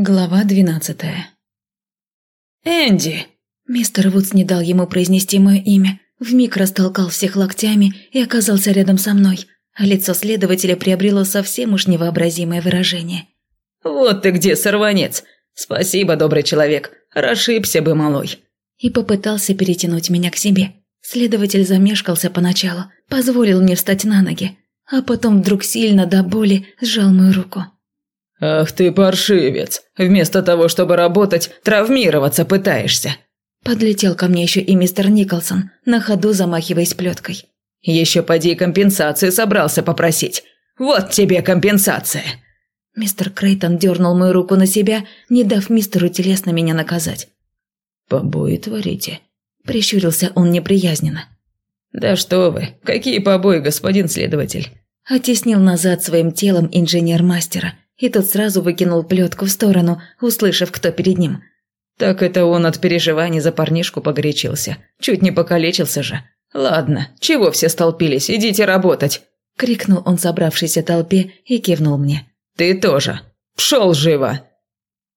Глава двенадцатая «Энди!» Мистер Вудс не дал ему произнести мое имя, вмиг растолкал всех локтями и оказался рядом со мной, а лицо следователя приобрело совсем уж невообразимое выражение. «Вот ты где, сорванец! Спасибо, добрый человек, расшибся бы, малой!» И попытался перетянуть меня к себе. Следователь замешкался поначалу, позволил мне встать на ноги, а потом вдруг сильно до боли сжал мою руку. «Ах ты паршивец! Вместо того, чтобы работать, травмироваться пытаешься!» Подлетел ко мне еще и мистер Николсон, на ходу замахиваясь плеткой. «Еще поди компенсации собрался попросить. Вот тебе компенсация!» Мистер Крейтон дернул мою руку на себя, не дав мистеру телесно меня наказать. «Побои творите?» Прищурился он неприязненно. «Да что вы, какие побои, господин следователь?» Оттеснил назад своим телом инженер мастера – и тот сразу выкинул плетку в сторону, услышав, кто перед ним. Так это он от переживаний за парнишку погорячился. Чуть не покалечился же. Ладно, чего все столпились, идите работать. Крикнул он собравшейся толпе и кивнул мне. Ты тоже. Пшел живо.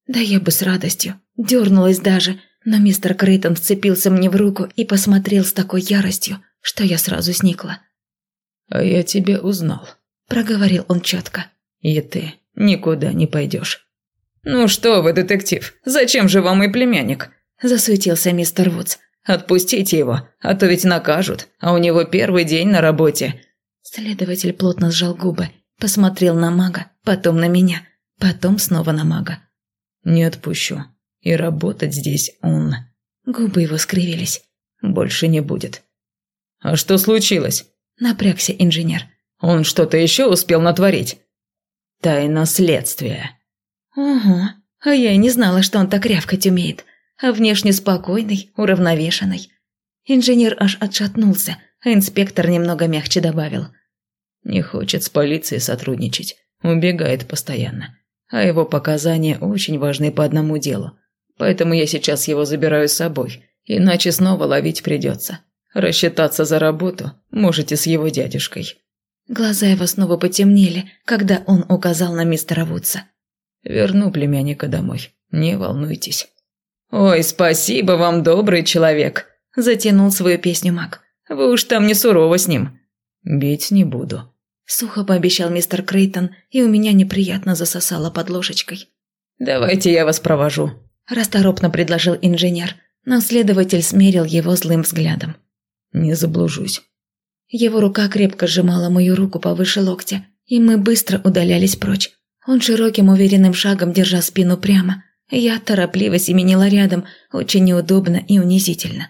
Да я бы с радостью. Дернулась даже, но мистер Крейтон вцепился мне в руку и посмотрел с такой яростью, что я сразу сникла. «А я тебя узнал», – проговорил он четко. «И ты никуда не пойдешь». «Ну что вы, детектив, зачем же вам и племянник?» – засуетился мистер Вудс. «Отпустите его, а то ведь накажут, а у него первый день на работе». Следователь плотно сжал губы, посмотрел на мага, потом на меня, потом снова на мага. «Не отпущу. И работать здесь он...» Губы его скривились. «Больше не будет». «А что случилось?» – напрягся инженер. «Он что-то еще успел натворить?» Тайна следствия. Ого, а я и не знала, что он так рявкать умеет. А внешне спокойный, уравновешенный. Инженер аж отшатнулся, а инспектор немного мягче добавил. Не хочет с полицией сотрудничать, убегает постоянно. А его показания очень важны по одному делу. Поэтому я сейчас его забираю с собой, иначе снова ловить придется. Рассчитаться за работу можете с его дядюшкой. Глаза его снова потемнели, когда он указал на мистера Вудса. «Верну племянника домой, не волнуйтесь». «Ой, спасибо вам, добрый человек», – затянул свою песню Мак. «Вы уж там не сурово с ним». «Бить не буду», – сухо пообещал мистер Крейтон, и у меня неприятно засосало под ложечкой. «Давайте я вас провожу», – расторопно предложил инженер, но следователь смерил его злым взглядом. «Не заблужусь. Его рука крепко сжимала мою руку повыше локтя, и мы быстро удалялись прочь. Он широким уверенным шагом, держа спину прямо. Я торопливо семенила рядом, очень неудобно и унизительно.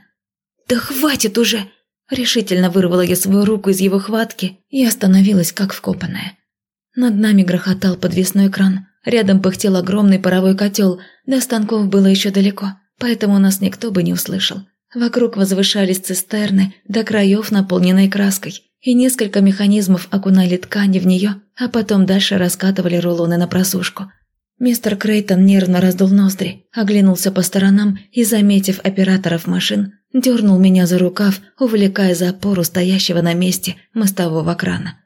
«Да хватит уже!» Решительно вырвала я свою руку из его хватки и остановилась как вкопанная. Над нами грохотал подвесной кран. Рядом пыхтел огромный паровой котел, до станков было еще далеко, поэтому нас никто бы не услышал. Вокруг возвышались цистерны, до краев наполненной краской, и несколько механизмов окунали ткани в нее, а потом дальше раскатывали рулоны на просушку. Мистер Крейтон нервно раздул ноздри, оглянулся по сторонам и, заметив операторов машин, дернул меня за рукав, увлекая за опору стоящего на месте мостового крана.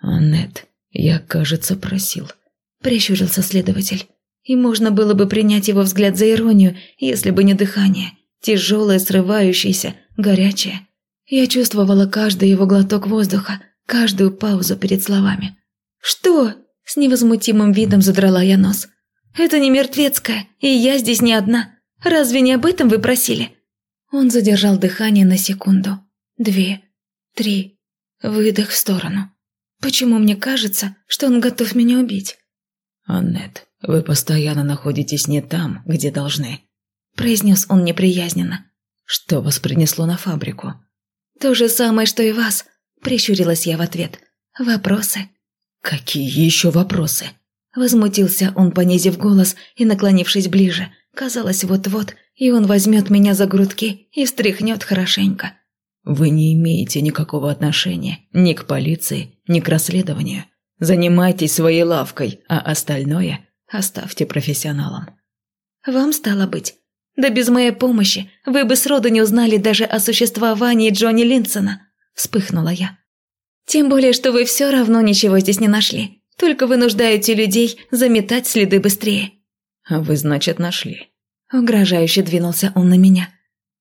«Аннет, я, кажется, просил», – прищурился следователь. И можно было бы принять его взгляд за иронию, если бы не дыхание – тяжелое, срывающееся, горячее. Я чувствовала каждый его глоток воздуха, каждую паузу перед словами. «Что?» – с невозмутимым видом задрала я нос. «Это не мертвецкая, и я здесь не одна. Разве не об этом вы просили?» Он задержал дыхание на секунду. Две. Три. Выдох в сторону. Почему мне кажется, что он готов меня убить? «Аннет, вы постоянно находитесь не там, где должны», – произнес он неприязненно. «Что вас принесло на фабрику?» «То же самое, что и вас», – прищурилась я в ответ. «Вопросы?» «Какие еще вопросы?» Возмутился он, понизив голос и наклонившись ближе. Казалось, вот-вот, и он возьмет меня за грудки и встряхнет хорошенько. «Вы не имеете никакого отношения ни к полиции, ни к расследованию. Занимайтесь своей лавкой, а остальное оставьте профессионалам». «Вам стало быть, да без моей помощи вы бы сроду не узнали даже о существовании Джонни Линсона», – вспыхнула я. «Тем более, что вы все равно ничего здесь не нашли, только вынуждаете людей заметать следы быстрее». А вы, значит, нашли. Угрожающе двинулся он на меня.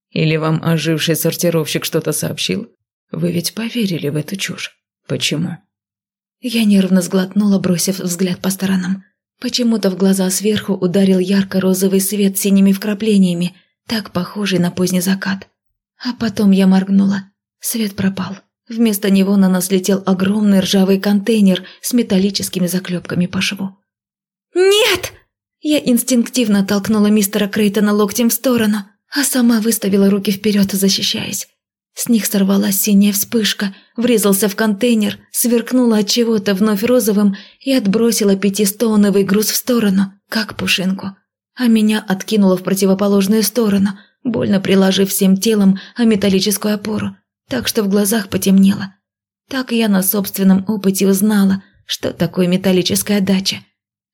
Или вам оживший сортировщик что-то сообщил? Вы ведь поверили в эту чушь. Почему? Я нервно сглотнула, бросив взгляд по сторонам. Почему-то в глаза сверху ударил ярко-розовый свет синими вкраплениями, так похожий на поздний закат. А потом я моргнула. Свет пропал. Вместо него на нас летел огромный ржавый контейнер с металлическими заклепками по шву. «Нет!» Я инстинктивно толкнула мистера Крейтона локтем в сторону, а сама выставила руки вперед, защищаясь. С них сорвалась синяя вспышка, врезался в контейнер, сверкнула от чего-то вновь розовым и отбросила пятистоновый груз в сторону, как пушинку. А меня откинуло в противоположную сторону, больно приложив всем телом о металлическую опору, так что в глазах потемнело. Так я на собственном опыте узнала, что такое металлическая дача.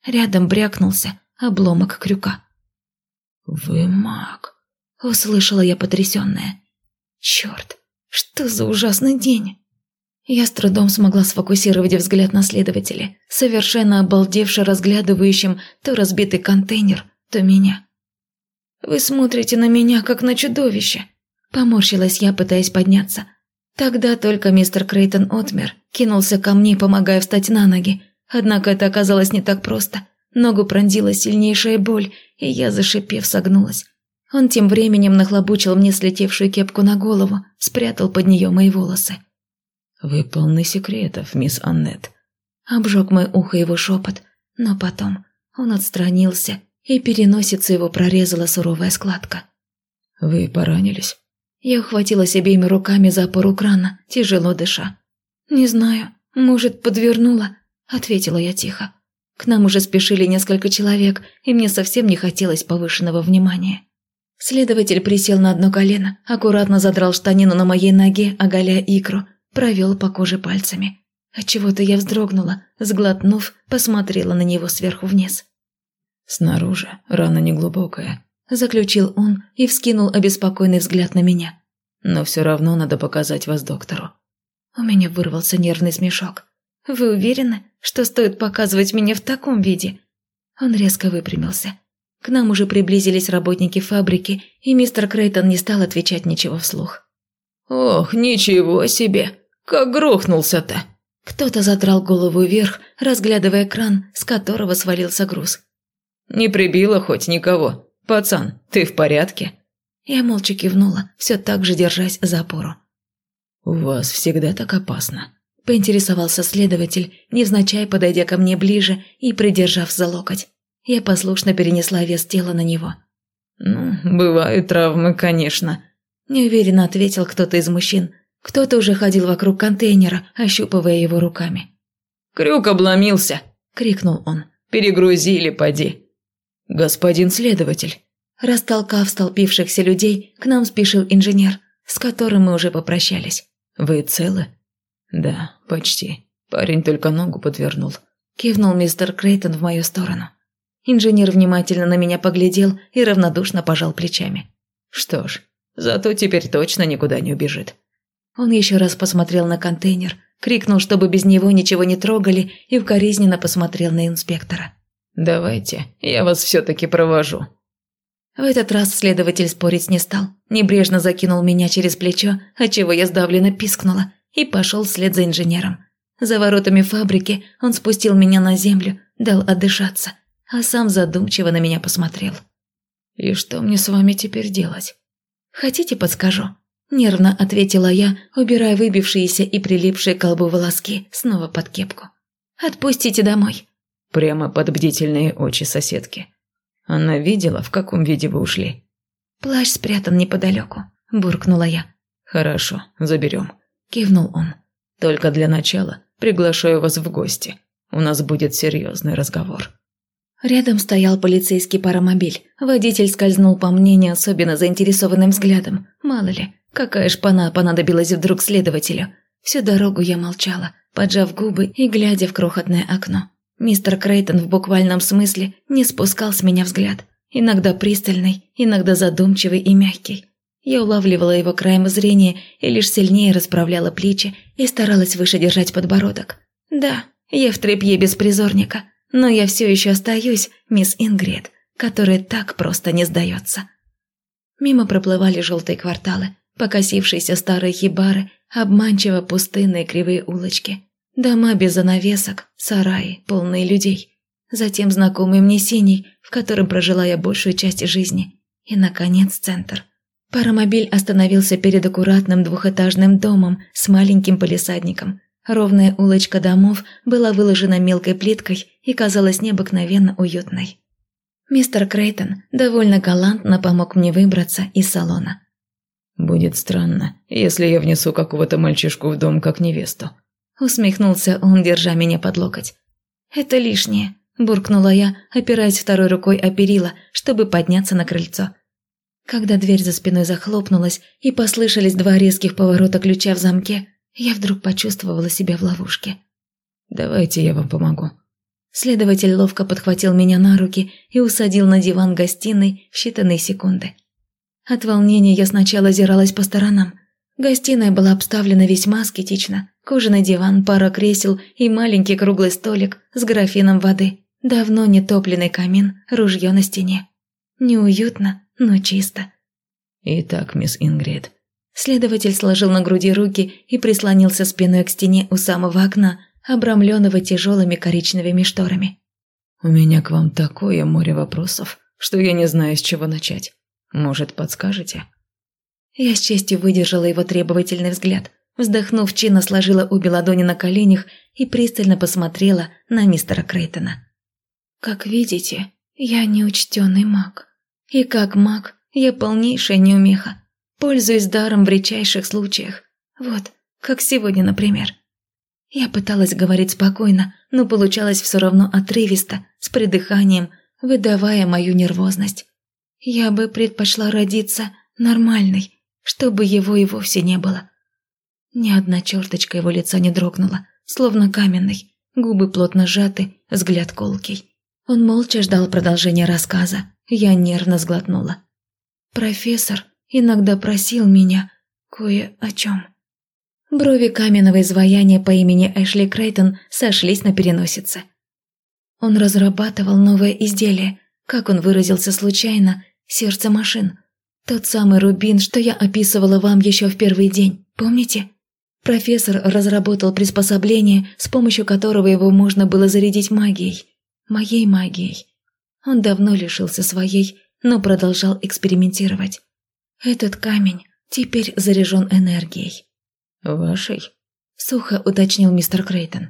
Рядом брякнулся обломок крюка. «Вы маг», — услышала я потрясенная. Черт, что за ужасный день! Я с трудом смогла сфокусировать взгляд на следователя, совершенно обалдевши разглядывающим то разбитый контейнер, то меня. «Вы смотрите на меня, как на чудовище!» Поморщилась я, пытаясь подняться. Тогда только мистер Крейтон отмер, кинулся ко мне, помогая встать на ноги. Однако это оказалось не так просто. Ногу пронзила сильнейшая боль, и я, зашипев, согнулась. Он тем временем нахлобучил мне слетевшую кепку на голову, спрятал под нее мои волосы. «Вы полны секретов, мисс Аннет», — обжег мое ухо его шепот, но потом он отстранился, и переносицу его прорезала суровая складка. «Вы поранились?» Я ухватилась обеими руками за опору крана, тяжело дыша. «Не знаю, может, подвернула», — ответила я тихо. К нам уже спешили несколько человек, и мне совсем не хотелось повышенного внимания. Следователь присел на одно колено, аккуратно задрал штанину на моей ноге, оголяя икру, провел по коже пальцами. Отчего-то я вздрогнула, сглотнув, посмотрела на него сверху вниз. «Снаружи рана неглубокая», – заключил он и вскинул обеспокоенный взгляд на меня. «Но все равно надо показать вас доктору». У меня вырвался нервный смешок. «Вы уверены, что стоит показывать меня в таком виде?» Он резко выпрямился. К нам уже приблизились работники фабрики, и мистер Крейтон не стал отвечать ничего вслух. «Ох, ничего себе! Как грохнулся-то!» Кто-то задрал голову вверх, разглядывая кран, с которого свалился груз. «Не прибило хоть никого. Пацан, ты в порядке?» Я молча кивнула, все так же держась за опору. «У вас всегда так опасно», – поинтересовался следователь, невзначай подойдя ко мне ближе и придержав за локоть. Я послушно перенесла вес тела на него. «Ну, бывают травмы, конечно», – неуверенно ответил кто-то из мужчин. Кто-то уже ходил вокруг контейнера, ощупывая его руками. «Крюк обломился!» – крикнул он. «Перегрузили, поди!» «Господин следователь!» Растолкав столпившихся людей, к нам спешил инженер, с которым мы уже попрощались. «Вы целы?» «Да, почти. Парень только ногу подвернул», – кивнул мистер Крейтон в мою сторону. Инженер внимательно на меня поглядел и равнодушно пожал плечами. «Что ж, зато теперь точно никуда не убежит». Он еще раз посмотрел на контейнер, крикнул, чтобы без него ничего не трогали, и укоризненно посмотрел на инспектора. «Давайте, я вас все-таки провожу». В этот раз следователь спорить не стал, небрежно закинул меня через плечо, отчего я сдавленно пискнула, и пошел вслед за инженером. За воротами фабрики он спустил меня на землю, дал отдышаться – а сам задумчиво на меня посмотрел. «И что мне с вами теперь делать?» «Хотите, подскажу?» Нервно ответила я, убирая выбившиеся и прилипшие к колбу волоски снова под кепку. «Отпустите домой». Прямо под бдительные очи соседки. Она видела, в каком виде вы ушли. «Плащ спрятан неподалеку», – буркнула я. «Хорошо, заберем», – кивнул он. «Только для начала приглашаю вас в гости. У нас будет серьезный разговор». Рядом стоял полицейский паромобиль. Водитель скользнул по мне не особенно заинтересованным взглядом. Мало ли, какая шпана понадобилась вдруг следователю. Всю дорогу я молчала, поджав губы и глядя в крохотное окно. Мистер Крейтон в буквальном смысле не спускал с меня взгляд. Иногда пристальный, иногда задумчивый и мягкий. Я улавливала его краем зрения и лишь сильнее расправляла плечи и старалась выше держать подбородок. Да, я в трепье беспризорника – но я все еще остаюсь, мисс Ингрид, которое так просто не сдается. Мимо проплывали желтые кварталы, покосившиеся старые хибары, обманчиво пустынные кривые улочки, дома без занавесок, сараи, полные людей. Затем знакомый мне синий, в котором прожила я большую часть жизни. И, наконец, центр. Паромобиль остановился перед аккуратным двухэтажным домом с маленьким полисадником. Ровная улочка домов была выложена мелкой плиткой и казалась необыкновенно уютной. Мистер Крейтон довольно галантно помог мне выбраться из салона. «Будет странно, если я внесу какого-то мальчишку в дом как невесту», усмехнулся он, держа меня под локоть. «Это лишнее», – буркнула я, опираясь второй рукой о перила, чтобы подняться на крыльцо. Когда дверь за спиной захлопнулась и послышались два резких поворота ключа в замке, я вдруг почувствовала себя в ловушке. «Давайте я вам помогу». Следователь ловко подхватил меня на руки и усадил на диван гостиной в считанные секунды. От волнения я сначала озиралась по сторонам. Гостиная была обставлена весьма аскетично. Кожаный диван, пара кресел и маленький круглый столик с графином воды. Давно не топленный камин, ружье на стене. Неуютно, но чисто. «Итак, мисс Ингрид». Следователь сложил на груди руки и прислонился спиной к стене у самого окна, обрамленного тяжелыми коричневыми шторами. «У меня к вам такое море вопросов, что я не знаю, с чего начать. Может, подскажете?» Я с честью выдержала его требовательный взгляд. Вздохнув, Чина сложила обе ладони на коленях и пристально посмотрела на мистера Крейтона. «Как видите, я неучтенный маг. И как маг, я полнейшая неумеха. Пользуюсь даром в редчайших случаях. Вот, как сегодня, например. Я пыталась говорить спокойно, но получалось все равно отрывисто, с придыханием, выдавая мою нервозность. Я бы предпочла родиться нормальной, чтобы его и вовсе не было. Ни одна черточка его лица не дрогнула, словно каменный, губы плотно сжаты, взгляд колкий. Он молча ждал продолжения рассказа, я нервно сглотнула. «Профессор иногда просил меня кое о чем». Брови каменного изваяния по имени Эшли Крейтон сошлись на переносице. Он разрабатывал новое изделие, как он выразился случайно, сердце машин. Тот самый рубин, что я описывала вам еще в первый день, помните? Профессор разработал приспособление, с помощью которого его можно было зарядить магией. Моей магией. Он давно лишился своей, но продолжал экспериментировать. Этот камень теперь заряжен энергией. «Вашей?» – сухо уточнил мистер Крейтон.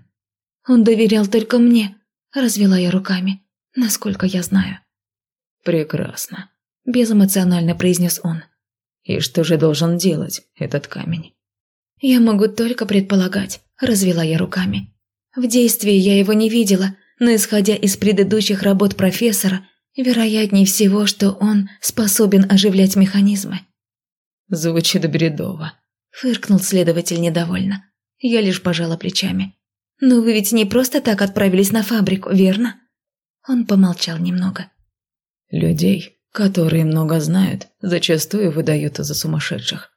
«Он доверял только мне», – развела я руками, насколько я знаю. «Прекрасно», – безэмоционально произнес он. «И что же должен делать этот камень?» «Я могу только предполагать», – развела я руками. «В действии я его не видела, но исходя из предыдущих работ профессора, вероятнее всего, что он способен оживлять механизмы». «Звучит бредово», – фыркнул следователь недовольно. Я лишь пожала плечами. «Но вы ведь не просто так отправились на фабрику, верно?» Он помолчал немного. «Людей, которые много знают, зачастую выдают за сумасшедших.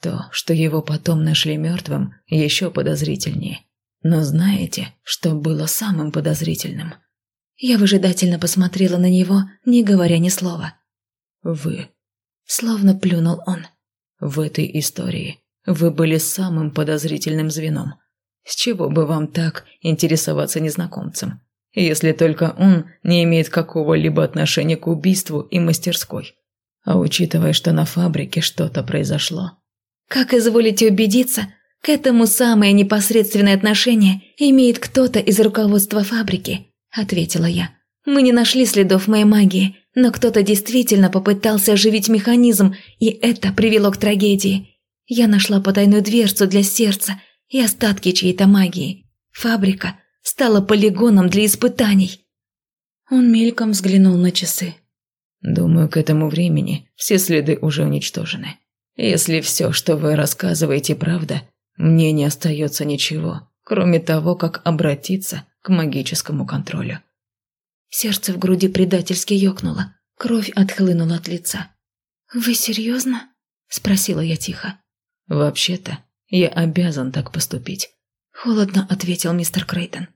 То, что его потом нашли мертвым, еще подозрительнее. Но знаете, что было самым подозрительным?» Я выжидательно посмотрела на него, не говоря ни слова. «Вы». Словно плюнул он. «В этой истории вы были самым подозрительным звеном. С чего бы вам так интересоваться незнакомцем, если только он не имеет какого-либо отношения к убийству и мастерской? А учитывая, что на фабрике что-то произошло, как изволите убедиться, к этому самое непосредственное отношение имеет кто-то из руководства фабрики, ответила я. Мы не нашли следов моей магии, но кто-то действительно попытался оживить механизм, и это привело к трагедии. Я нашла потайную дверцу для сердца и остатки чьей-то магии. Фабрика стала полигоном для испытаний. Он мельком взглянул на часы. «Думаю, к этому времени все следы уже уничтожены. Если все, что вы рассказываете, правда, мне не остается ничего, кроме того, как обратиться к магическому контролю. Сердце в груди предательски ёкнуло, кровь отхлынула от лица. «Вы серьезно?» – спросила я тихо. «Вообще-то, я обязан так поступить», – холодно ответил мистер Крейтон.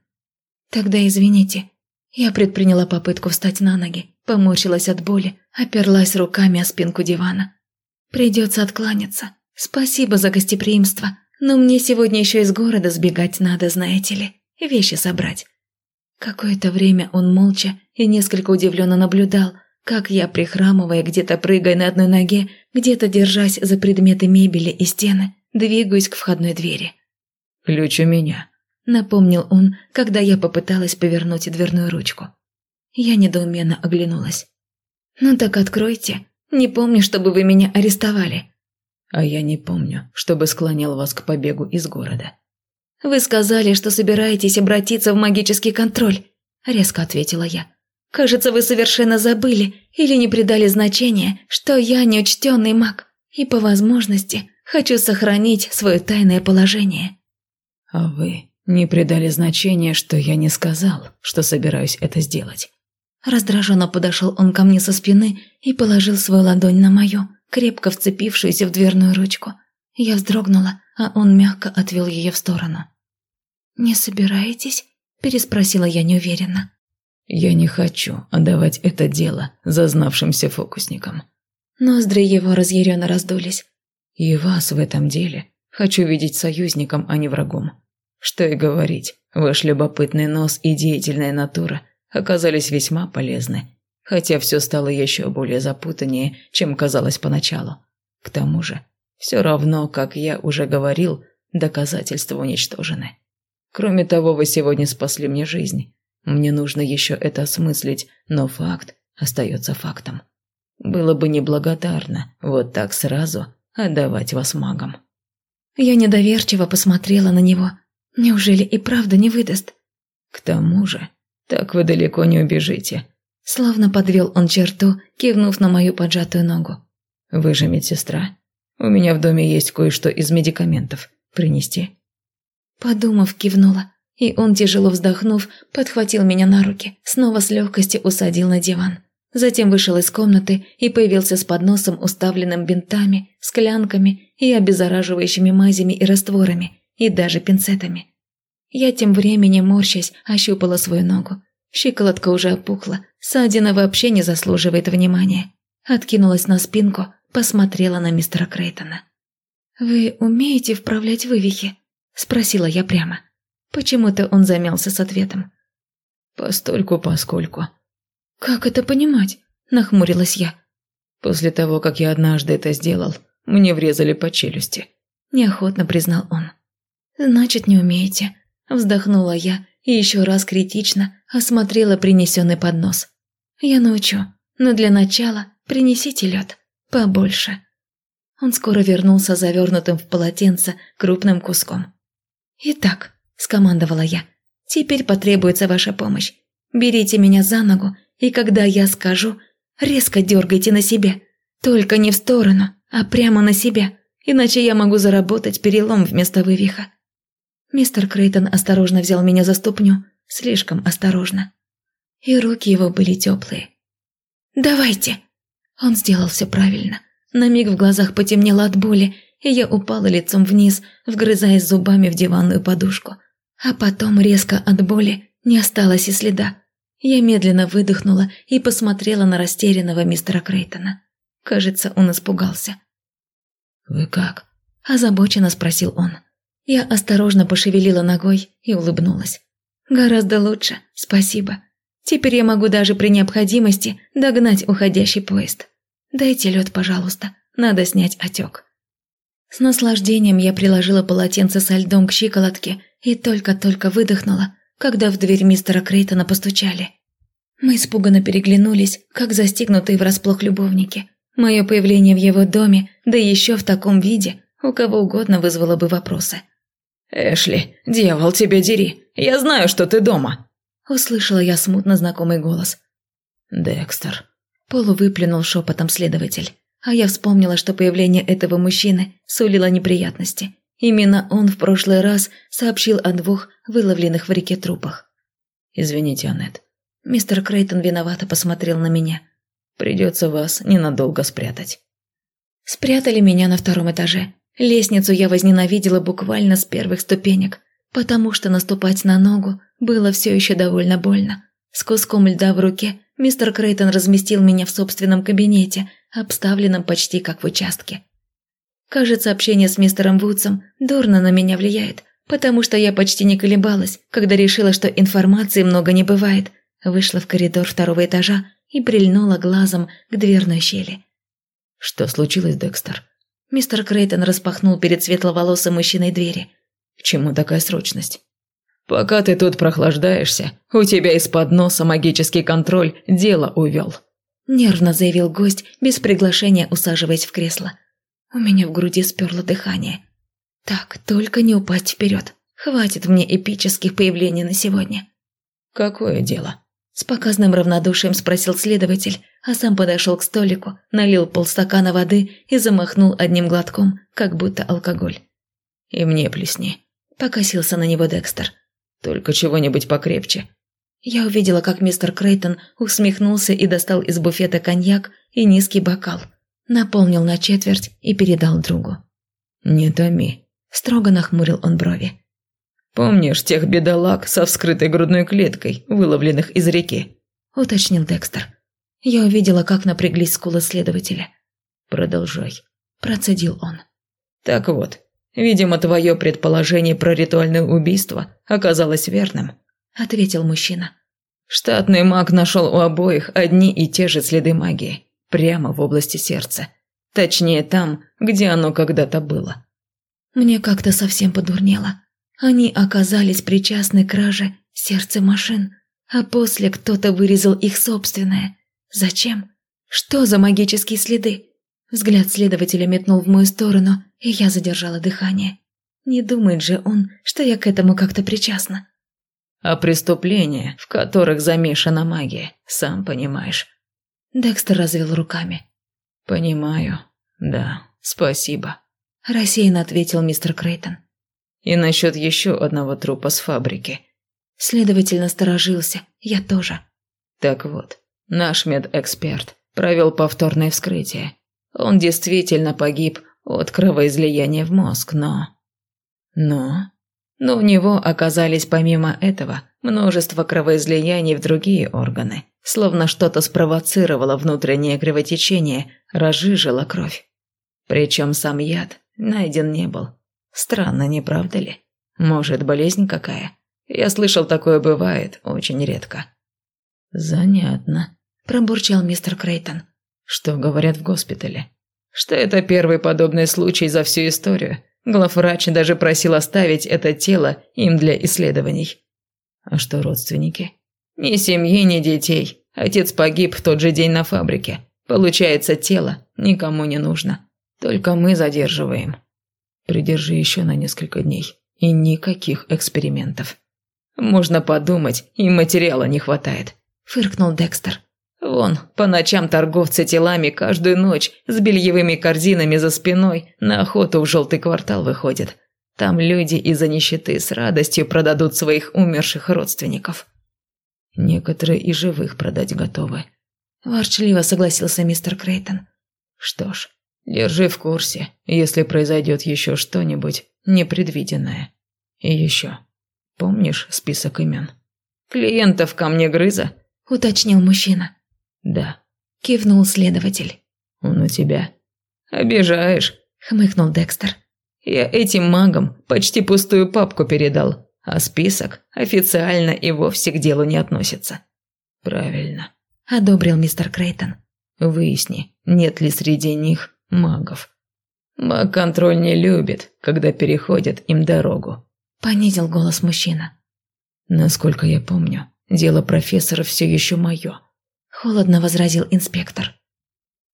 «Тогда извините». Я предприняла попытку встать на ноги, поморщилась от боли, оперлась руками о спинку дивана. Придется откланяться. Спасибо за гостеприимство, но мне сегодня еще из города сбегать надо, знаете ли, вещи собрать. Какое-то время он молча и несколько удивленно наблюдал, как я, прихрамывая, где-то прыгая на одной ноге, где-то держась за предметы мебели и стены, двигаюсь к входной двери. «Ключ у меня», — напомнил он, когда я попыталась повернуть дверную ручку. Я недоуменно оглянулась. «Ну так откройте. Не помню, чтобы вы меня арестовали». «А я не помню, чтобы склонял вас к побегу из города». «Вы сказали, что собираетесь обратиться в магический контроль», – резко ответила я. «Кажется, вы совершенно забыли или не придали значения, что я неучтенный маг, и по возможности хочу сохранить свое тайное положение». «А вы не придали значения, что я не сказал, что собираюсь это сделать». Раздраженно подошел он ко мне со спины и положил свою ладонь на мою, крепко вцепившуюся в дверную ручку. Я вздрогнула, а он мягко отвел ее в сторону. «Не собираетесь?» – переспросила я неуверенно. «Я не хочу отдавать это дело зазнавшимся фокусникам». Ноздри его разъяренно раздулись. «И вас в этом деле хочу видеть союзником, а не врагом. Что и говорить, ваш любопытный нос и деятельная натура оказались весьма полезны, хотя все стало еще более запутаннее, чем казалось поначалу. К тому же, все равно, как я уже говорил, доказательства уничтожены. Кроме того, вы сегодня спасли мне жизнь. Мне нужно еще это осмыслить, но факт остается фактом. Было бы неблагодарно вот так сразу отдавать вас магам. Я недоверчиво посмотрела на него. Неужели и правда не выдаст? К тому же, так вы далеко не убежите. Словно подвел он черту, кивнув на мою поджатую ногу. Вы же медсестра. У меня в доме есть кое-что из медикаментов. Принести? Подумав, кивнула. И он, тяжело вздохнув, подхватил меня на руки, снова с легкостью усадил на диван. Затем вышел из комнаты и появился с подносом, уставленным бинтами, склянками и обеззараживающими мазями и растворами, и даже пинцетами. Я тем временем, морщась, ощупала свою ногу. Щиколотка уже опухла, ссадина вообще не заслуживает внимания. Откинулась на спинку, посмотрела на мистера Крейтона. «Вы умеете вправлять вывихи?» – спросила я прямо. Почему-то он замялся с ответом. «Постольку, поскольку». «Как это понимать?» – нахмурилась я. «После того, как я однажды это сделал, мне врезали по челюсти», – неохотно признал он. «Значит, не умеете», – вздохнула я и еще раз критично осмотрела принесенный поднос. «Я научу, но для начала принесите лед, побольше». Он скоро вернулся завернутым в полотенце крупным куском. «Итак», – скомандовала я, – «теперь потребуется ваша помощь. Берите меня за ногу, и когда я скажу, резко дергайте на себя. Только не в сторону, а прямо на себя, иначе я могу заработать перелом вместо вывиха». Мистер Крейтон осторожно взял меня за ступню, слишком осторожно. И руки его были теплые. «Давайте!» Он сделал все правильно. На миг в глазах потемнело от боли, и я упала лицом вниз, вгрызаясь зубами в диванную подушку. А потом резко от боли не осталось и следа. Я медленно выдохнула и посмотрела на растерянного мистера Крейтона. Кажется, он испугался. «Вы как?» – озабоченно спросил он. Я осторожно пошевелила ногой и улыбнулась. «Гораздо лучше, спасибо. Теперь я могу даже при необходимости догнать уходящий поезд. Дайте лед, пожалуйста, надо снять отек». С наслаждением я приложила полотенце со льдом к щиколотке и только-только выдохнула, когда в дверь мистера Крейтона постучали. Мы испуганно переглянулись, как застигнутые врасплох любовники. Мое появление в его доме, да еще в таком виде, у кого угодно вызвало бы вопросы. «Эшли, дьявол, тебя дери! Я знаю, что ты дома!» Услышала я смутно знакомый голос. «Декстер», – полувыплюнул шепотом следователь. А я вспомнила, что появление этого мужчины сулило неприятности. Именно он в прошлый раз сообщил о двух выловленных в реке трупах. «Извините, Аннет». Мистер Крейтон виновато посмотрел на меня. «Придется вас ненадолго спрятать». Спрятали меня на втором этаже. Лестницу я возненавидела буквально с первых ступенек, потому что наступать на ногу было все еще довольно больно. С куском льда в руке мистер Крейтон разместил меня в собственном кабинете, обставленном почти как в участке. Кажется, общение с мистером Вудсом дурно на меня влияет, потому что я почти не колебалась, когда решила, что информации много не бывает. Вышла в коридор второго этажа и прильнула глазом к дверной щели. «Что случилось, Декстер?» Мистер Крейтон распахнул перед светловолосым мужчиной двери. «К чему такая срочность?» «Пока ты тут прохлаждаешься, у тебя из-под носа магический контроль дело увел», – нервно заявил гость, без приглашения усаживаясь в кресло. У меня в груди сперло дыхание. Так, только не упасть вперед. Хватит мне эпических появлений на сегодня. «Какое дело?» С показным равнодушием спросил следователь, а сам подошел к столику, налил полстакана воды и замахнул одним глотком, как будто алкоголь. «И мне плесни», – покосился на него Декстер. «Только чего-нибудь покрепче». Я увидела, как мистер Крейтон усмехнулся и достал из буфета коньяк и низкий бокал – наполнил на четверть и передал другу. «Не томи», – строго нахмурил он брови. «Помнишь тех бедолаг со вскрытой грудной клеткой, выловленных из реки?» – уточнил Декстер. Я увидела, как напряглись скулы следователя. «Продолжай», – процедил он. «Так вот, видимо, твое предположение про ритуальное убийство оказалось верным», – ответил мужчина. «Штатный маг нашел у обоих одни и те же следы магии прямо в области сердца. Точнее, там, где оно когда-то было. Мне как-то совсем подурнело. Они оказались причастны к краже сердца машин, а после кто-то вырезал их собственное. Зачем? Что за магические следы? Взгляд следователя метнул в мою сторону, и я задержала дыхание. Не думает же он, что я к этому как-то причастна. А преступления, в которых замешана магия, сам понимаешь. Декстер развел руками. «Понимаю. Да, спасибо», – рассеянно ответил мистер Крейтон. «И насчет еще одного трупа с фабрики». Следователь насторожился, я тоже. Так вот, наш медэксперт провел повторное вскрытие. Он действительно погиб от кровоизлияния в мозг, но... Но... Но у него оказались помимо этого множество кровоизлияний в другие органы словно что-то спровоцировало внутреннее кровотечение, разжижило кровь. Причем сам яд найден не был. Странно, не правда ли? Может, болезнь какая? Я слышал, такое бывает очень редко. Занятно, пробурчал мистер Крейтон. Что говорят в госпитале? Что это первый подобный случай за всю историю. Главврач даже просил оставить это тело им для исследований. А что родственники? Ни семьи, ни детей. Отец погиб в тот же день на фабрике. Получается, тело никому не нужно. Только мы задерживаем. Придержи еще на несколько дней. И никаких экспериментов. Можно подумать, и материала не хватает. Фыркнул Декстер. Вон, по ночам торговцы телами каждую ночь с бельевыми корзинами за спиной на охоту в желтый квартал выходят. Там люди из-за нищеты с радостью продадут своих умерших родственников. Некоторые и живых продать готовы. Ворчливо согласился мистер Крейтон. Что ж, держи в курсе, если произойдет еще что-нибудь непредвиденное. И еще. Помнишь список имен? Клиентов ко мне грыза? Уточнил мужчина. Да. Кивнул следователь. Он у тебя. Обижаешь, хмыкнул Декстер. Я этим магам почти пустую папку передал а список официально и вовсе к делу не относится. Правильно, одобрил мистер Крейтон. Выясни, нет ли среди них магов. Маг-контроль не любит, когда переходят им дорогу. Понизил голос мужчина. Насколько я помню, дело профессора все еще мое. Холодно возразил инспектор.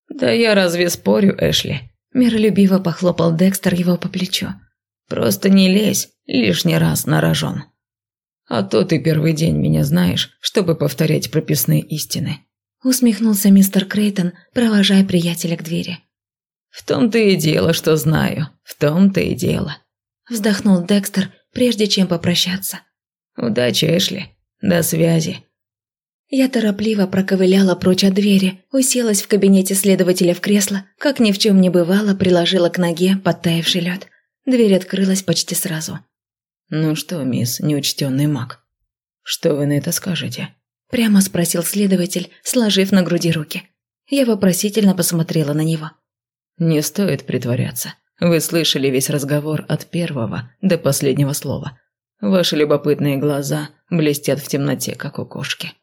Да я разве спорю, Эшли? Миролюбиво похлопал Декстер его по плечу. Просто не лезь лишний раз на рожон. А то ты первый день меня знаешь, чтобы повторять прописные истины. Усмехнулся мистер Крейтон, провожая приятеля к двери. В том-то и дело, что знаю. В том-то и дело. Вздохнул Декстер, прежде чем попрощаться. Удачи, Эшли. До связи. Я торопливо проковыляла прочь от двери, уселась в кабинете следователя в кресло, как ни в чем не бывало, приложила к ноге подтаявший лед – Дверь открылась почти сразу. «Ну что, мисс неучтенный маг, что вы на это скажете?» Прямо спросил следователь, сложив на груди руки. Я вопросительно посмотрела на него. «Не стоит притворяться. Вы слышали весь разговор от первого до последнего слова. Ваши любопытные глаза блестят в темноте, как у кошки».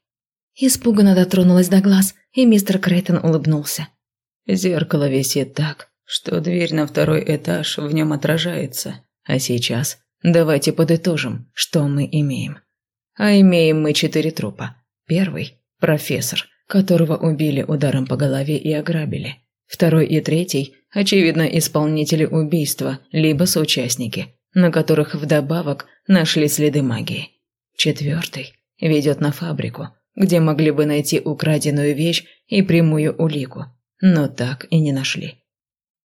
Испуганно дотронулась до глаз, и мистер Крейтон улыбнулся. «Зеркало висит так, что дверь на второй этаж в нем отражается. А сейчас давайте подытожим, что мы имеем. А имеем мы четыре трупа. Первый – профессор, которого убили ударом по голове и ограбили. Второй и третий – очевидно, исполнители убийства, либо соучастники, на которых вдобавок нашли следы магии. Четвертый ведет на фабрику, где могли бы найти украденную вещь и прямую улику, но так и не нашли.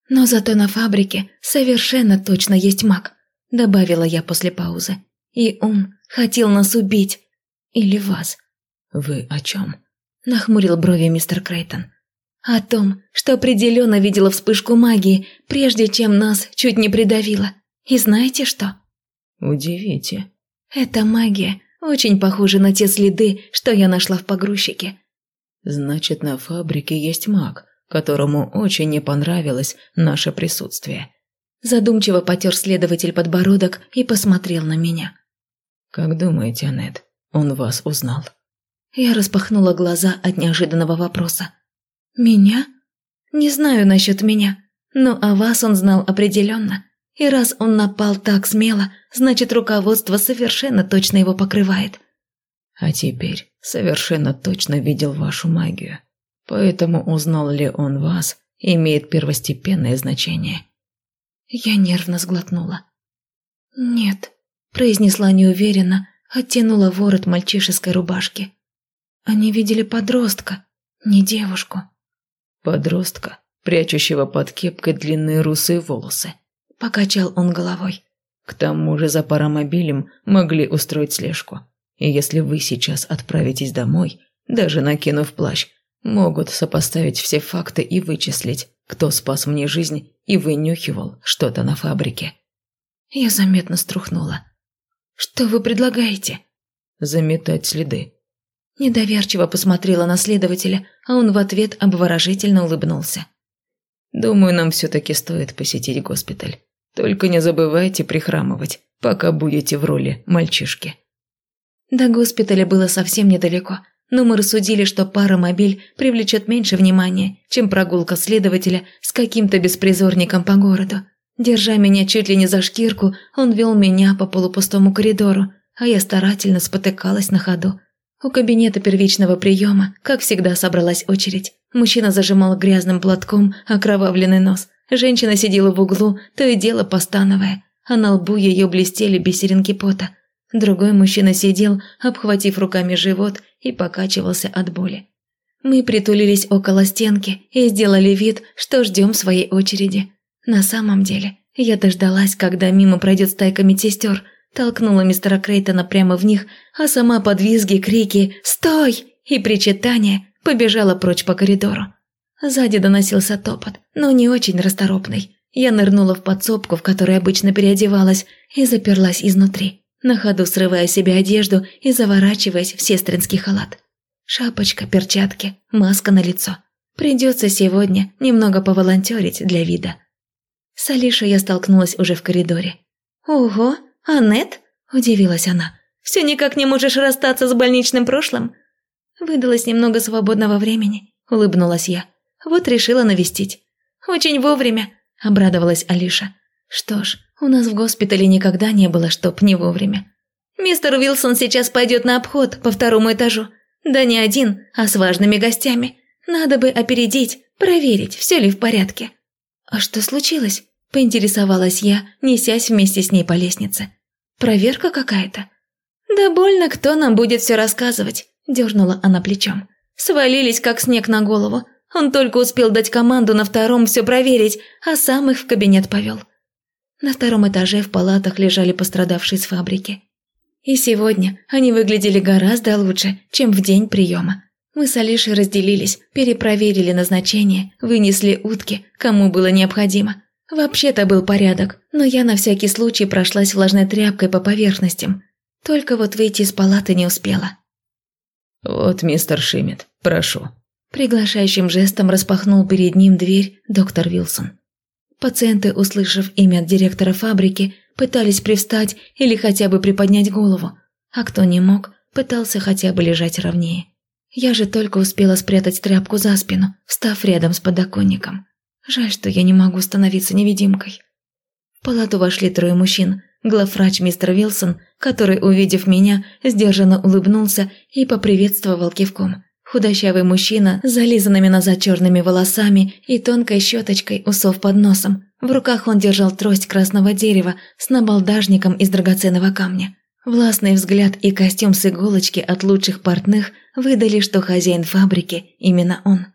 «Но зато на фабрике совершенно точно есть маг», – добавила я после паузы. «И он хотел нас убить. Или вас». «Вы о чем?» – нахмурил брови мистер Крейтон. «О том, что определенно видела вспышку магии, прежде чем нас чуть не придавило. И знаете что?» «Удивите». «Эта магия очень похожа на те следы, что я нашла в погрузчике». «Значит, на фабрике есть маг, которому очень не понравилось наше присутствие». Задумчиво потер следователь подбородок и посмотрел на меня. «Как думаете, Аннет, он вас узнал?» Я распахнула глаза от неожиданного вопроса. «Меня? Не знаю насчет меня, но о вас он знал определенно. И раз он напал так смело, значит, руководство совершенно точно его покрывает». «А теперь совершенно точно видел вашу магию. Поэтому узнал ли он вас, имеет первостепенное значение». Я нервно сглотнула. «Нет», – произнесла неуверенно, оттянула ворот мальчишеской рубашки. Они видели подростка, не девушку. Подростка, прячущего под кепкой длинные русые волосы. Покачал он головой. К тому же за паромобилем могли устроить слежку. И если вы сейчас отправитесь домой, даже накинув плащ, могут сопоставить все факты и вычислить, кто спас мне жизнь и вынюхивал что-то на фабрике. Я заметно струхнула. «Что вы предлагаете?» «Заметать следы. Недоверчиво посмотрела на следователя, а он в ответ обворожительно улыбнулся. «Думаю, нам все-таки стоит посетить госпиталь. Только не забывайте прихрамывать, пока будете в роли мальчишки». До госпиталя было совсем недалеко, но мы рассудили, что паромобиль привлечет меньше внимания, чем прогулка следователя с каким-то беспризорником по городу. Держа меня чуть ли не за шкирку, он вел меня по полупустому коридору, а я старательно спотыкалась на ходу. У кабинета первичного приема, как всегда, собралась очередь. Мужчина зажимал грязным платком окровавленный нос. Женщина сидела в углу, то и дело постановая, а на лбу ее блестели бисеринки пота. Другой мужчина сидел, обхватив руками живот и покачивался от боли. Мы притулились около стенки и сделали вид, что ждем своей очереди. На самом деле, я дождалась, когда мимо пройдет стайка медсестер – толкнула мистера Крейтона прямо в них, а сама под визги, крики «Стой!» и причитания побежала прочь по коридору. Сзади доносился топот, но не очень расторопный. Я нырнула в подсобку, в которой обычно переодевалась, и заперлась изнутри, на ходу срывая себе одежду и заворачиваясь в сестринский халат. Шапочка, перчатки, маска на лицо. Придется сегодня немного поволонтерить для вида. С Алишей я столкнулась уже в коридоре. «Ого, «Аннет?» – удивилась она. «Все никак не можешь расстаться с больничным прошлым?» «Выдалось немного свободного времени», – улыбнулась я. «Вот решила навестить». «Очень вовремя», – обрадовалась Алиша. «Что ж, у нас в госпитале никогда не было, чтоб не вовремя». «Мистер Уилсон сейчас пойдет на обход по второму этажу. Да не один, а с важными гостями. Надо бы опередить, проверить, все ли в порядке». «А что случилось?» – поинтересовалась я, несясь вместе с ней по лестнице. «Проверка какая-то?» «Да больно кто нам будет все рассказывать», – дернула она плечом. «Свалились, как снег на голову. Он только успел дать команду на втором все проверить, а сам их в кабинет повел». На втором этаже в палатах лежали пострадавшие с фабрики. И сегодня они выглядели гораздо лучше, чем в день приема. Мы с Алишей разделились, перепроверили назначение, вынесли утки, кому было необходимо. Вообще-то был порядок, но я на всякий случай прошлась влажной тряпкой по поверхностям. Только вот выйти из палаты не успела. «Вот, мистер Шиммет, прошу». Приглашающим жестом распахнул перед ним дверь доктор Вилсон. Пациенты, услышав имя директора фабрики, пытались привстать или хотя бы приподнять голову, а кто не мог, пытался хотя бы лежать ровнее. Я же только успела спрятать тряпку за спину, встав рядом с подоконником. Жаль, что я не могу становиться невидимкой. В палату вошли трое мужчин. Главврач мистер Вилсон, который, увидев меня, сдержанно улыбнулся и поприветствовал кивком. Худощавый мужчина с зализанными назад черными волосами и тонкой щеточкой усов под носом. В руках он держал трость красного дерева с набалдажником из драгоценного камня. Властный взгляд и костюм с иголочки от лучших портных выдали, что хозяин фабрики именно он.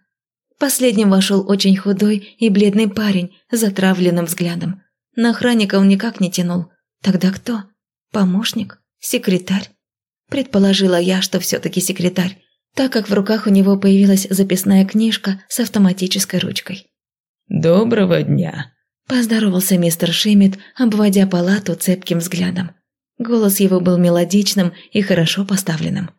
Последним вошел очень худой и бледный парень с затравленным взглядом. На охранника он никак не тянул. Тогда кто? Помощник? Секретарь? Предположила я, что все-таки секретарь, так как в руках у него появилась записная книжка с автоматической ручкой. «Доброго дня!» – поздоровался мистер Шиммит, обводя палату цепким взглядом. Голос его был мелодичным и хорошо поставленным.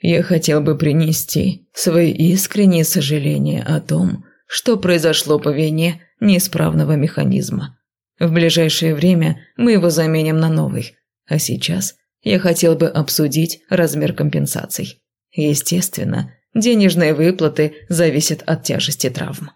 «Я хотел бы принести свои искренние сожаления о том, что произошло по вине неисправного механизма. В ближайшее время мы его заменим на новый, а сейчас я хотел бы обсудить размер компенсаций. Естественно, денежные выплаты зависят от тяжести травм.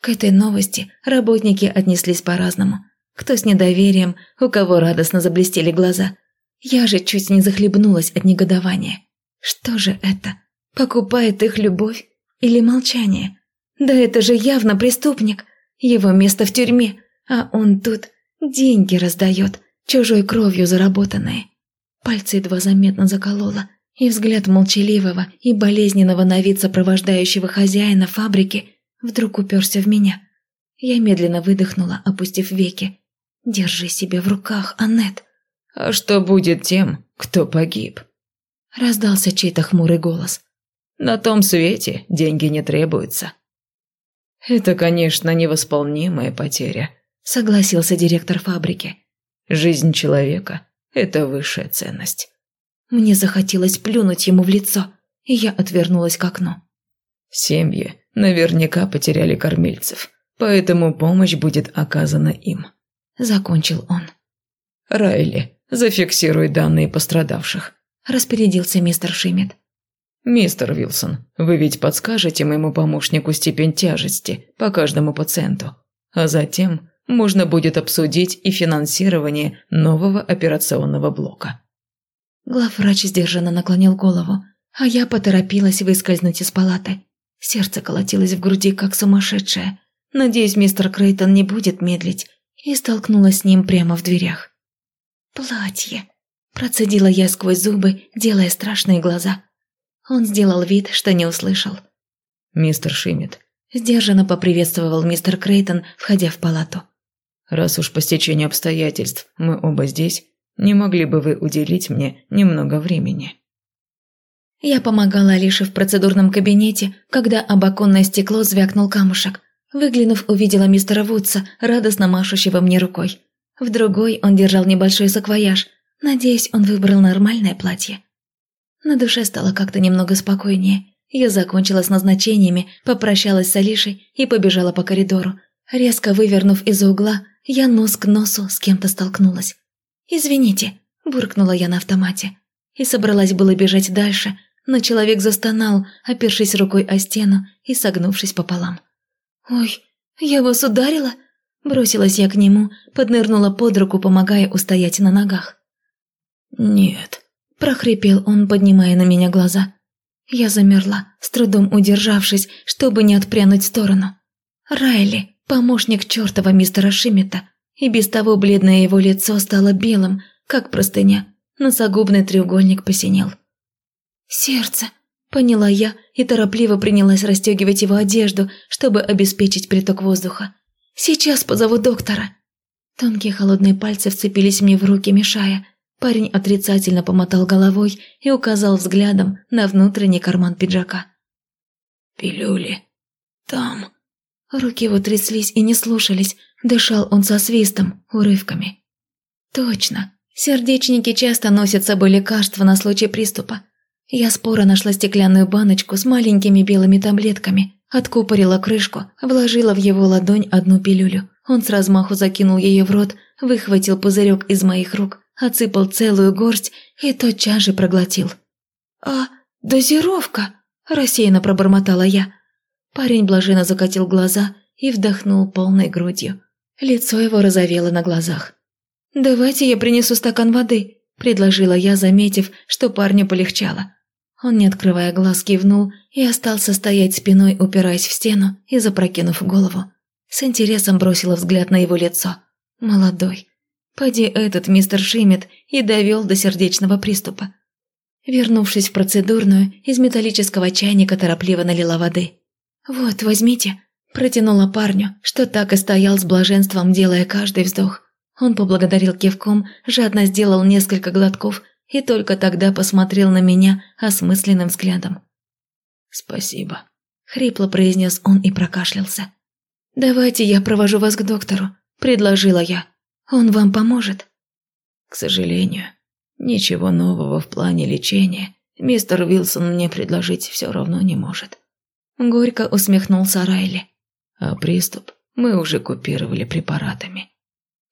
К этой новости работники отнеслись по-разному. Кто с недоверием, у кого радостно заблестели глаза. Я же чуть не захлебнулась от негодования. Что же это? Покупает их любовь или молчание? Да это же явно преступник. Его место в тюрьме, а он тут деньги раздает, чужой кровью заработанные. Пальцы едва заметно заколола, и взгляд молчаливого и болезненного на вид сопровождающего хозяина фабрики вдруг уперся в меня. Я медленно выдохнула, опустив веки. «Держи себя в руках, Аннет!» «А что будет тем, кто погиб?» Раздался чей-то хмурый голос. «На том свете деньги не требуются». «Это, конечно, невосполнимая потеря», — согласился директор фабрики. «Жизнь человека – это высшая ценность». Мне захотелось плюнуть ему в лицо, и я отвернулась к окну. Семьи наверняка потеряли кормильцев, поэтому помощь будет оказана им. Закончил он. Райли, зафиксируй данные пострадавших. Распорядился мистер Шиммет. «Мистер Вилсон, вы ведь подскажете моему помощнику степень тяжести по каждому пациенту, а затем можно будет обсудить и финансирование нового операционного блока». Главврач сдержанно наклонил голову, а я поторопилась выскользнуть из палаты. Сердце колотилось в груди, как сумасшедшее. Надеюсь, мистер Крейтон не будет медлить, и столкнулась с ним прямо в дверях. «Платье!» – процедила я сквозь зубы, делая страшные глаза. Он сделал вид, что не услышал. «Мистер Шиммит», – сдержанно поприветствовал мистер Крейтон, входя в палату. «Раз уж по стечению обстоятельств мы оба здесь, не могли бы вы уделить мне немного времени?» Я помогала Алише в процедурном кабинете, когда об оконное стекло звякнул камушек. Выглянув, увидела мистера Вудса, радостно машущего мне рукой. В другой он держал небольшой саквояж. Надеюсь, он выбрал нормальное платье. На душе стало как-то немного спокойнее. Я закончила с назначениями, попрощалась с Алишей и побежала по коридору. Резко вывернув из угла, я нос к носу с кем-то столкнулась. «Извините», – буркнула я на автомате. И собралась было бежать дальше, но человек застонал, опершись рукой о стену и согнувшись пополам. «Ой, я вас ударила?» Бросилась я к нему, поднырнула под руку, помогая устоять на ногах. «Нет», – прохрипел он, поднимая на меня глаза. Я замерла, с трудом удержавшись, чтобы не отпрянуть в сторону. Райли, помощник чертова мистера Шиммета, и без того бледное его лицо стало белым, как простыня. Носогубный треугольник посинел. «Сердце!» – поняла я и торопливо принялась расстегивать его одежду, чтобы обеспечить приток воздуха. «Сейчас позову доктора!» Тонкие холодные пальцы вцепились мне в руки, мешая. Парень отрицательно помотал головой и указал взглядом на внутренний карман пиджака. «Пилюли. Там». Руки его тряслись и не слушались, Дышал он со свистом, урывками. Точно. Сердечники часто носят с собой лекарства на случай приступа. Я споро нашла стеклянную баночку с маленькими белыми таблетками, откупорила крышку, вложила в его ладонь одну пилюлю. Он с размаху закинул ее в рот, выхватил пузырек из моих рук, отсыпал целую горсть и тотчас же проглотил. «А дозировка?» – рассеянно пробормотала я. Парень блаженно закатил глаза и вдохнул полной грудью. Лицо его розовело на глазах. «Давайте я принесу стакан воды», – предложила я, заметив, что парню полегчало. Он, не открывая глаз, кивнул и остался стоять спиной, упираясь в стену и запрокинув голову. С интересом бросила взгляд на его лицо. Молодой. Поди этот мистер Шимет и довел до сердечного приступа. Вернувшись в процедурную, из металлического чайника торопливо налила воды. «Вот, возьмите», – протянула парню, что так и стоял с блаженством, делая каждый вздох. Он поблагодарил кивком, жадно сделал несколько глотков и только тогда посмотрел на меня осмысленным взглядом. «Спасибо», – хрипло произнес он и прокашлялся. «Давайте я провожу вас к доктору», – предложила я. «Он вам поможет?» «К сожалению, ничего нового в плане лечения мистер Вилсон мне предложить все равно не может». Горько усмехнулся Райли. «А приступ мы уже купировали препаратами».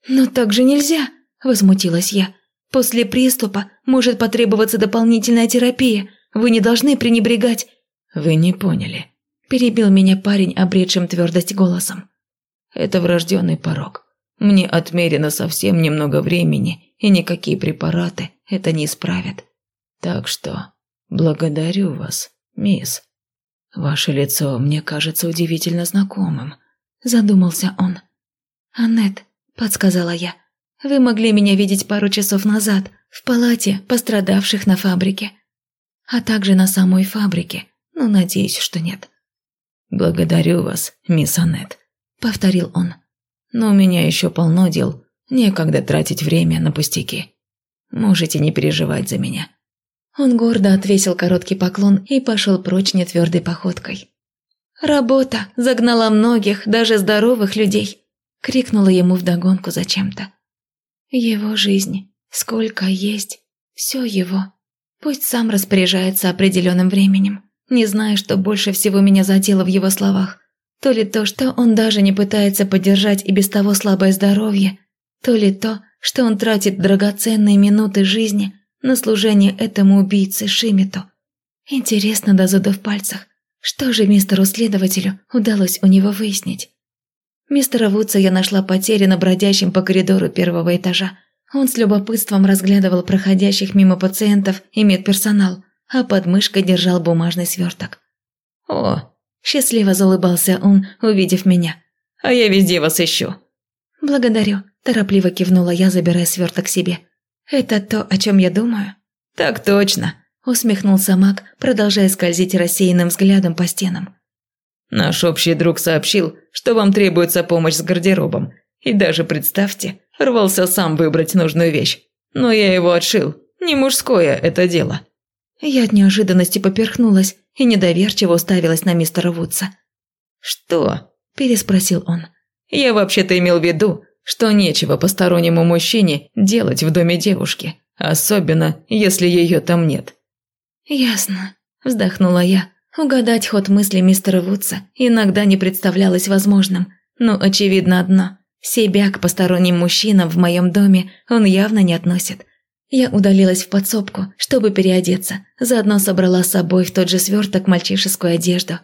«Но так же нельзя», – возмутилась я. «После приступа может потребоваться дополнительная терапия. Вы не должны пренебрегать...» «Вы не поняли», – перебил меня парень, обретшим твердость голосом. «Это врожденный порог. Мне отмерено совсем немного времени, и никакие препараты это не исправят. Так что благодарю вас, мисс. Ваше лицо мне кажется удивительно знакомым», – задумался он. «Аннет», – подсказала я, – «вы могли меня видеть пару часов назад в палате пострадавших на фабрике, а также на самой фабрике, но надеюсь, что нет». «Благодарю вас, мисс Аннет», – повторил он. «Но у меня еще полно дел, некогда тратить время на пустяки. Можете не переживать за меня». Он гордо отвесил короткий поклон и пошел прочь нетвердой походкой. «Работа загнала многих, даже здоровых людей», – крикнула ему вдогонку зачем-то. «Его жизнь, сколько есть, все его. Пусть сам распоряжается определенным временем, не зная, что больше всего меня задело в его словах. То ли то, что он даже не пытается поддержать и без того слабое здоровье, то ли то, что он тратит драгоценные минуты жизни на служение этому убийце Шимиту. Интересно до зуда в пальцах, что же мистеру-следователю удалось у него выяснить? Мистера Вудса я нашла потерянно бродящим по коридору первого этажа. Он с любопытством разглядывал проходящих мимо пациентов и медперсонал, а под мышкой держал бумажный сверток. «О!» – счастливо залыбался он, увидев меня. «А я везде вас ищу!» «Благодарю», – торопливо кивнула я, забирая сверток себе. «Это то, о чем я думаю?» «Так точно», – усмехнулся маг, продолжая скользить рассеянным взглядом по стенам. Наш общий друг сообщил, что вам требуется помощь с гардеробом. И даже, представьте, рвался сам выбрать нужную вещь. Но я его отшил. Не мужское это дело. Я от неожиданности поперхнулась и недоверчиво уставилась на мистера Вудса. «Что?» – переспросил он. «Я вообще-то имел в виду, что нечего постороннему мужчине делать в доме девушки, особенно если ее там нет». «Ясно», – вздохнула я, Угадать ход мысли мистера Вудса иногда не представлялось возможным, но очевидно одно – себя к посторонним мужчинам в моем доме он явно не относит. Я удалилась в подсобку, чтобы переодеться, заодно собрала с собой в тот же сверток мальчишескую одежду.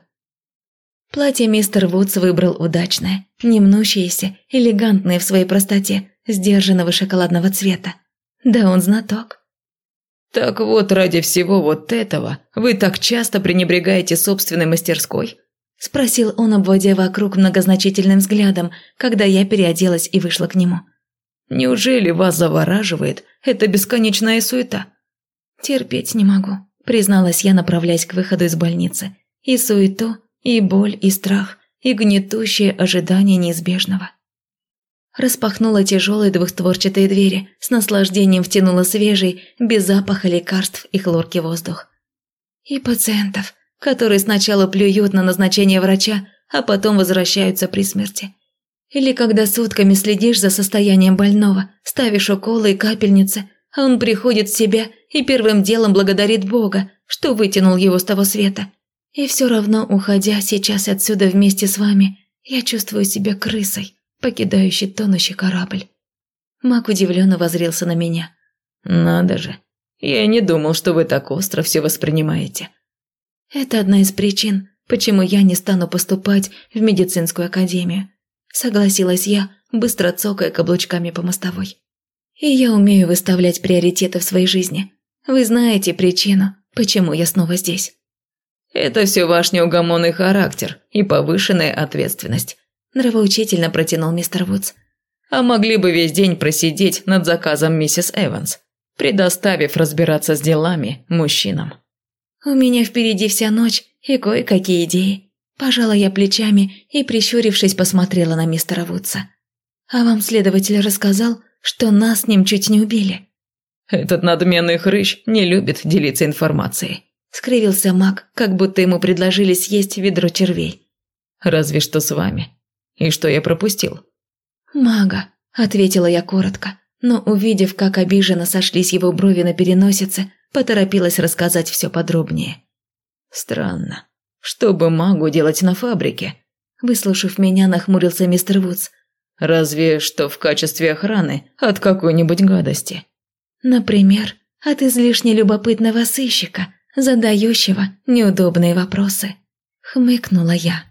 Платье мистер Вудс выбрал удачное, не мнущееся, элегантное в своей простоте, сдержанного шоколадного цвета. Да он знаток. «Так вот, ради всего вот этого вы так часто пренебрегаете собственной мастерской?» – спросил он, обводя вокруг многозначительным взглядом, когда я переоделась и вышла к нему. «Неужели вас завораживает эта бесконечная суета?» «Терпеть не могу», – призналась я, направляясь к выходу из больницы. «И суету, и боль, и страх, и гнетущее ожидание неизбежного». Распахнула тяжелые двухстворчатые двери, с наслаждением втянула свежий, без запаха лекарств и хлорки воздух. И пациентов, которые сначала плюют на назначение врача, а потом возвращаются при смерти. Или когда сутками следишь за состоянием больного, ставишь уколы и капельницы, а он приходит в себя и первым делом благодарит Бога, что вытянул его с того света. И все равно, уходя сейчас отсюда вместе с вами, я чувствую себя крысой, покидающей тонущий корабль. Мак удивленно возрился на меня. «Надо же, я не думал, что вы так остро все воспринимаете». «Это одна из причин, почему я не стану поступать в медицинскую академию», согласилась я, быстро цокая каблучками по мостовой. «И я умею выставлять приоритеты в своей жизни. Вы знаете причину, почему я снова здесь». «Это все ваш неугомонный характер и повышенная ответственность», нравоучительно протянул мистер Вудс. «А могли бы весь день просидеть над заказом миссис Эванс, предоставив разбираться с делами мужчинам». «У меня впереди вся ночь и кое-какие идеи». Пожала я плечами и, прищурившись, посмотрела на мистера Вудса. «А вам следователь рассказал, что нас с ним чуть не убили?» «Этот надменный хрыщ не любит делиться информацией», – скривился маг, как будто ему предложили съесть ведро червей. «Разве что с вами. И что я пропустил?» «Мага», – ответила я коротко, но, увидев, как обиженно сошлись его брови на переносице, поторопилась рассказать все подробнее. «Странно. Что бы магу делать на фабрике?» Выслушав меня, нахмурился мистер Вудс. «Разве что в качестве охраны от какой-нибудь гадости». «Например, от излишне любопытного сыщика, задающего неудобные вопросы», – хмыкнула я.